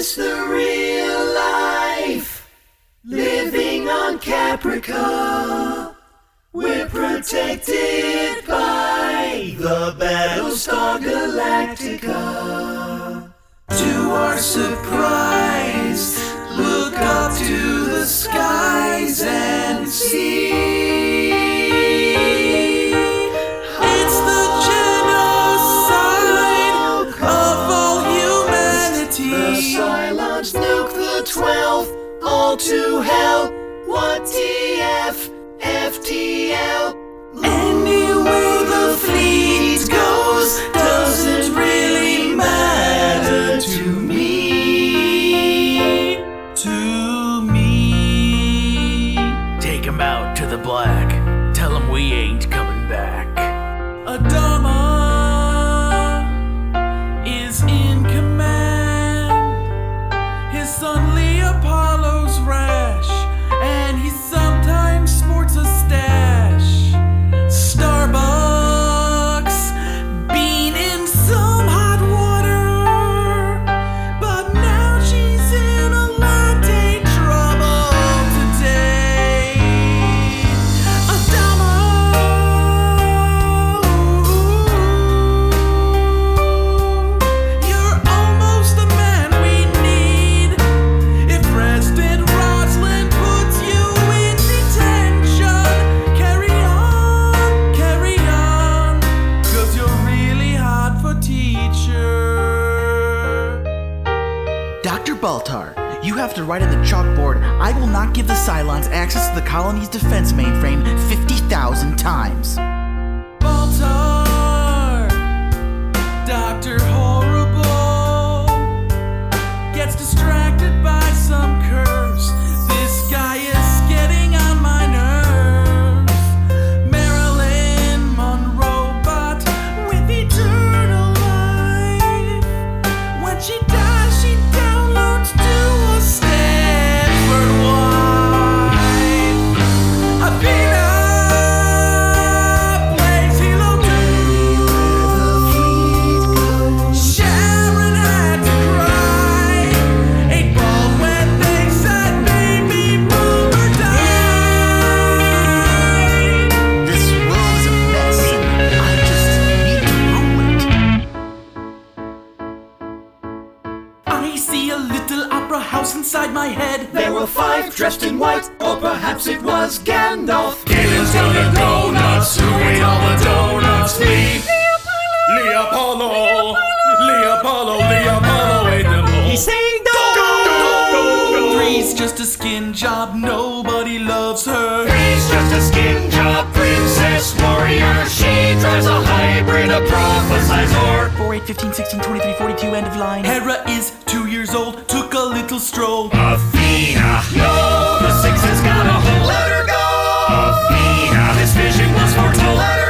this the real life? Living on Caprica. We're protected by the Battlestar Galactica. To our surprise, look up to the skies and Cylons nuke the 12th, all to hell. What TF, FTL? Anywhere the fleet goes doesn't really matter to me. To me. Take him out to the black. Tell him we ain't coming back. Adama son Lee Baltar, you have to write on the chalkboard, I will not give the Cylons access to the colony's defense mainframe 50,000 I see a little opera house inside my head. There were five dressed in white, or perhaps it was Gandalf. Galen's gonna go nuts. skin job, nobody loves her. He's just a skin job, princess warrior. She drives a hybrid, a prophesizor. 4, 8, 15, 16, 23, 42, end of line. Hera is two years old, took a little stroll. Athena! No, the six has got a whole letter go! Athena! This vision was foretold.